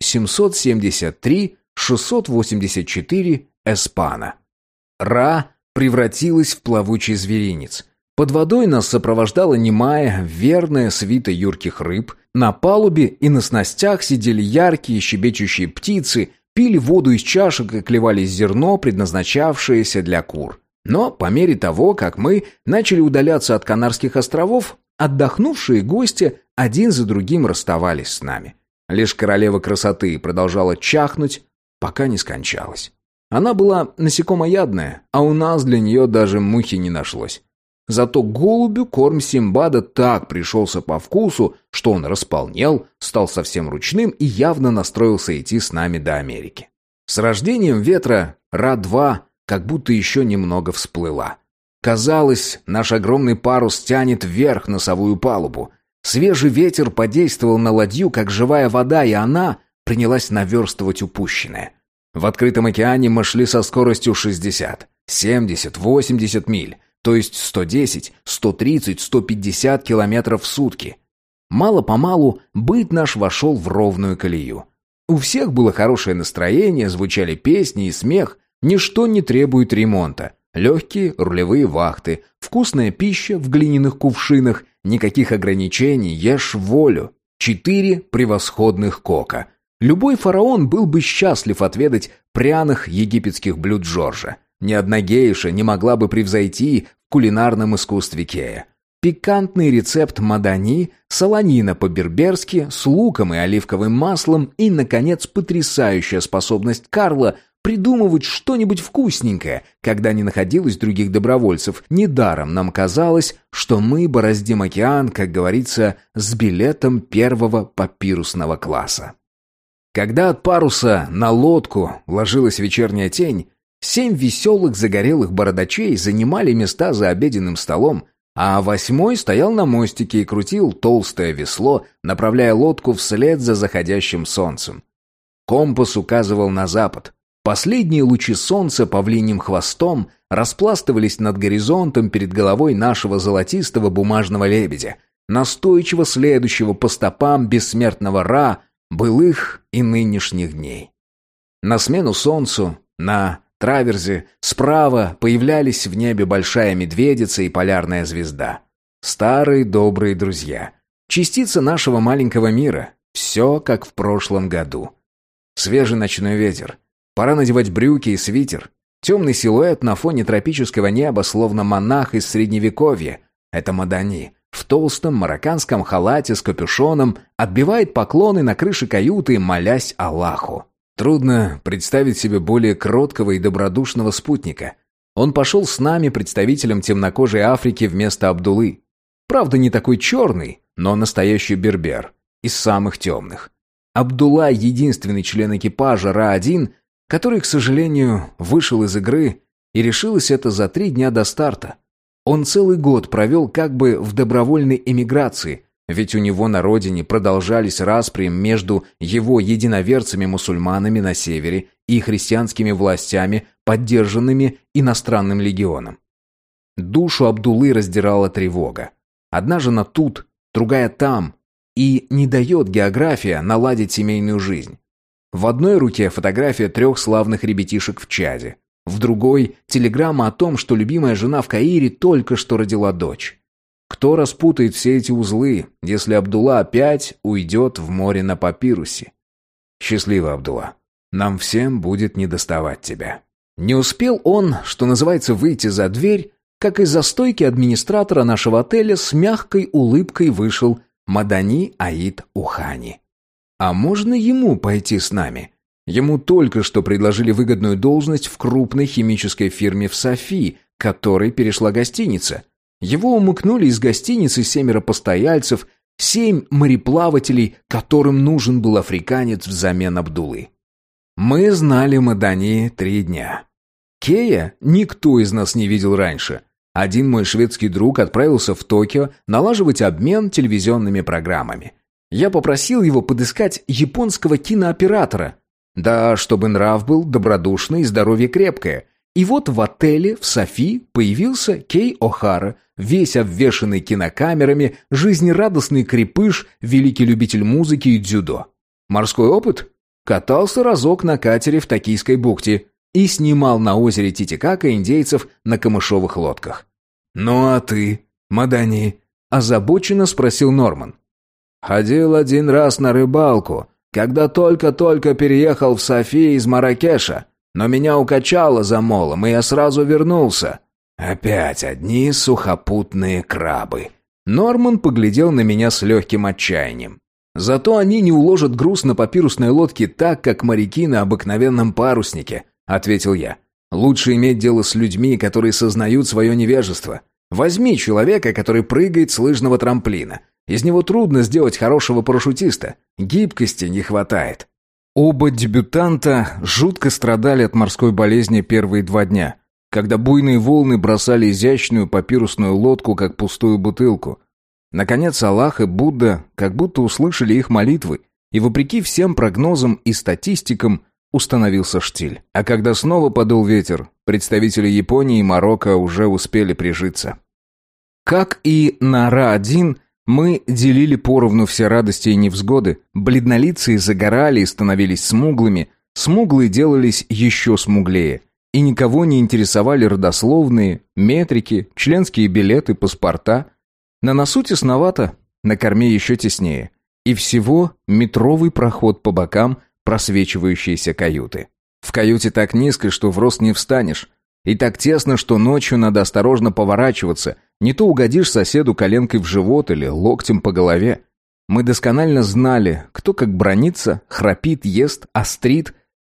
773 684 эспана. Ра превратилась в плавучий зверинец. Под водой нас сопровождала немая, верная свита юрких рыб. На палубе и на снастях сидели яркие щебечущие птицы, пили воду из чашек и клевали зерно, предназначавшееся для кур. Но по мере того, как мы начали удаляться от Канарских островов, отдохнувшие гости один за другим расставались с нами. Лишь королева красоты продолжала чахнуть, пока не скончалась. Она была насекомоядная, а у нас для нее даже мухи не нашлось. Зато голубю корм Симбада так пришелся по вкусу, что он располнел, стал совсем ручным и явно настроился идти с нами до Америки. С рождением ветра Ра-2 как будто еще немного всплыла. Казалось, наш огромный парус тянет вверх носовую палубу. Свежий ветер подействовал на ладью, как живая вода, и она принялась наверстывать упущенное. В открытом океане мы шли со скоростью 60, 70, 80 миль, то есть 110, 130, 150 километров в сутки. Мало-помалу быт наш вошел в ровную колею. У всех было хорошее настроение, звучали песни и смех, ничто не требует ремонта. Легкие рулевые вахты, вкусная пища в глиняных кувшинах, никаких ограничений, ешь волю. Четыре превосходных кока. Любой фараон был бы счастлив отведать пряных египетских блюд Джорджа. Ни одна гейша не могла бы превзойти в кулинарном искусстве Кея. Пикантный рецепт мадани, солонина по-берберски, с луком и оливковым маслом и, наконец, потрясающая способность Карла придумывать что-нибудь вкусненькое, когда не находилось других добровольцев. Недаром нам казалось, что мы бороздим океан, как говорится, с билетом первого папирусного класса. Когда от паруса на лодку ложилась вечерняя тень, семь веселых загорелых бородачей занимали места за обеденным столом, а восьмой стоял на мостике и крутил толстое весло, направляя лодку вслед за заходящим солнцем. Компас указывал на запад. Последние лучи солнца павлиним хвостом распластывались над горизонтом перед головой нашего золотистого бумажного лебедя, настойчиво следующего по стопам бессмертного Ра, былых и нынешних дней. На смену солнцу, на траверзе, справа появлялись в небе большая медведица и полярная звезда. Старые добрые друзья. Частица нашего маленького мира. Все как в прошлом году. Свежий ночной ветер. Пора надевать брюки и свитер. Темный силуэт на фоне тропического неба, словно монах из средневековья. Это Мадани в толстом марокканском халате с капюшоном отбивает поклоны на крыше каюты, молясь Аллаху. Трудно представить себе более кроткого и добродушного спутника. Он пошел с нами, представителем темнокожей Африки, вместо Абдулы. Правда, не такой черный, но настоящий бербер. Из самых темных. Абдулла — единственный член экипажа Ра-1, который, к сожалению, вышел из игры, и решилось это за три дня до старта. Он целый год провел как бы в добровольной эмиграции, ведь у него на родине продолжались распри между его единоверцами-мусульманами на севере и христианскими властями, поддержанными иностранным легионом. Душу Абдулы раздирала тревога. Одна жена тут, другая там, и не дает география наладить семейную жизнь. В одной руке фотография трех славных ребятишек в Чаде, в другой – телеграмма о том, что любимая жена в Каире только что родила дочь. Кто распутает все эти узлы, если Абдулла опять уйдет в море на папирусе? Счастливо, Абдулла. Нам всем будет недоставать тебя. Не успел он, что называется, выйти за дверь, как из-за стойки администратора нашего отеля с мягкой улыбкой вышел Мадани Аид Ухани. А можно ему пойти с нами? Ему только что предложили выгодную должность в крупной химической фирме в Софии, которой перешла гостиница. Его умыкнули из гостиницы семеро постояльцев, семь мореплавателей, которым нужен был африканец взамен Абдулы. Мы знали Мадани три дня. Кея никто из нас не видел раньше. Один мой шведский друг отправился в Токио налаживать обмен телевизионными программами. Я попросил его подыскать японского кинооператора, да, чтобы нрав был добродушный и здоровье крепкое. И вот в отеле в Софи появился Кей О'Хара, весь обвешанный кинокамерами, жизнерадостный крепыш, великий любитель музыки и дзюдо. Морской опыт? Катался разок на катере в Токийской бухте и снимал на озере Титикака индейцев на камышовых лодках. «Ну а ты, Мадани?» – озабоченно спросил Норман. «Ходил один раз на рыбалку, когда только-только переехал в Софи из Маракеша, но меня укачало за молом, и я сразу вернулся. Опять одни сухопутные крабы. Норман поглядел на меня с легким отчаянием. Зато они не уложат груз на папирусной лодке так, как моряки на обыкновенном паруснике, ответил я. Лучше иметь дело с людьми, которые сознают свое невежество. Возьми человека, который прыгает с лыжного трамплина. Из него трудно сделать хорошего парашютиста. Гибкости не хватает. Оба дебютанта жутко страдали от морской болезни первые два дня, когда буйные волны бросали изящную папирусную лодку, как пустую бутылку. Наконец Аллах и Будда как будто услышали их молитвы, и вопреки всем прогнозам и статистикам установился штиль. А когда снова подул ветер, представители Японии и Марокко уже успели прижиться. Как и на Ра-1, мы делили поровну все радости и невзгоды, бледнолицые загорали и становились смуглыми, смуглые делались еще смуглее, и никого не интересовали родословные, метрики, членские билеты, паспорта. На носу тесновато, на корме еще теснее. И всего метровый проход по бокам, просвечивающиеся каюты. В каюте так низко, что в рост не встанешь, и так тесно, что ночью надо осторожно поворачиваться, не то угодишь соседу коленкой в живот или локтем по голове. Мы досконально знали, кто как бронится, храпит, ест, острит.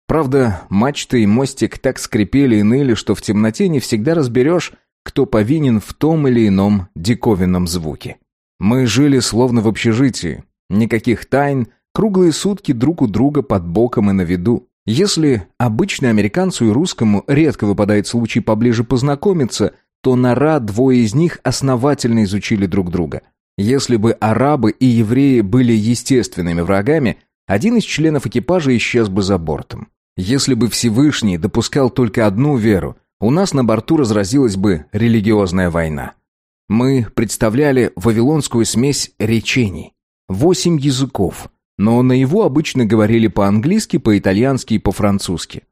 Правда, мачта и мостик так скрипели и ныли, что в темноте не всегда разберешь, кто повинен в том или ином диковинном звуке. Мы жили словно в общежитии. Никаких тайн, круглые сутки друг у друга под боком и на виду. Если обычно американцу и русскому редко выпадает случай поближе познакомиться, то нора двое из них основательно изучили друг друга. Если бы арабы и евреи были естественными врагами, один из членов экипажа исчез бы за бортом. Если бы Всевышний допускал только одну веру, у нас на борту разразилась бы религиозная война. Мы представляли вавилонскую смесь речений. Восемь языков, но на его обычно говорили по-английски, по-итальянски и по-французски.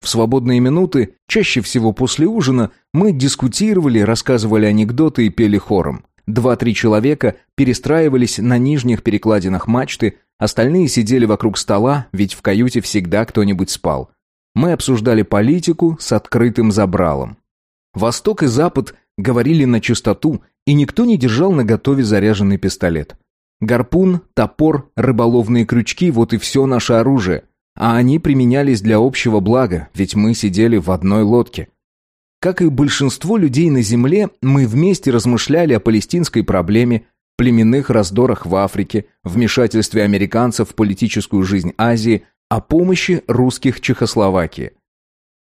В свободные минуты, чаще всего после ужина, мы дискутировали, рассказывали анекдоты и пели хором. Два-три человека перестраивались на нижних перекладинах мачты, остальные сидели вокруг стола, ведь в каюте всегда кто-нибудь спал. Мы обсуждали политику с открытым забралом. Восток и Запад говорили на чистоту, и никто не держал наготове заряженный пистолет. Гарпун, топор, рыболовные крючки – вот и все наше оружие. А они применялись для общего блага, ведь мы сидели в одной лодке. Как и большинство людей на Земле, мы вместе размышляли о палестинской проблеме, племенных раздорах в Африке, вмешательстве американцев в политическую жизнь Азии, о помощи русских Чехословакии.